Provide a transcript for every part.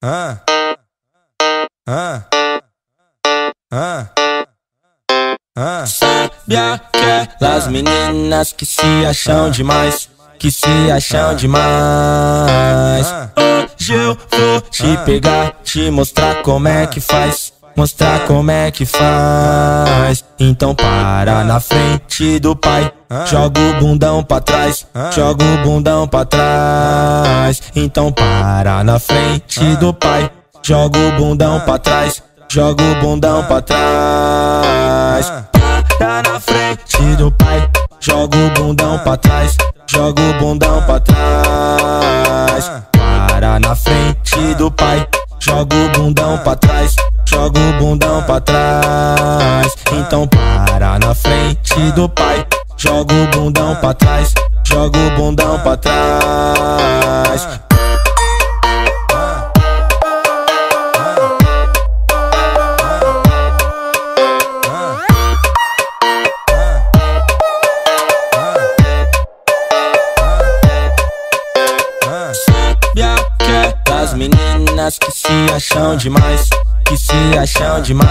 Ah. Ah. Ah. Ah. Sabe aquelas meninas que se acham demais, que se acham demais. Hoje eu vou te pegar, te mostrar como é que faz, mostrar como é que faz. Então para na frente do pai, joga o bundão pra trás, joga o bundão pra trás. Então para na frente do pai, joga o bundão pra trás, joga o bundão pra trás. Para na frente do pai, joga o bundão pra trás, joga o bundão pra trás. Para na frente do pai, joga o bundão pra trás, joga o bundão pra trás. Então para na frente do pai, joga o bundão pra trás, joga o bundão pra trás. Aquelas meninas que se acham demais, que se acham demais.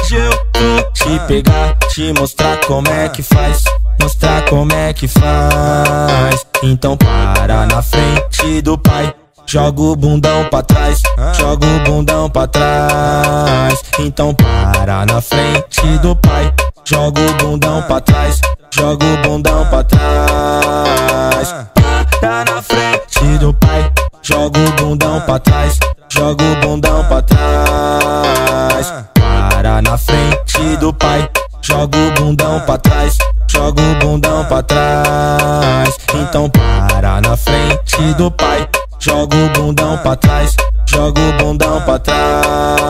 Hoje eu vou te pegar, te mostrar como é que faz, mostrar como é que faz. Então para na frente do pai. Joga o bundão pra trás, joga o bundão pra trás. Então para na frente do pai. Joga o bundão pra trás, joga o bundão pra trás. Para na frente do pai. Joga o bundão pra trás, joga o bundão pra trás. Para na frente do pai. Joga o bundão pra trás, joga o bundão pra trás. Então para na frente do pai. Joga o bundão pra trás, joga o bundão pra trás.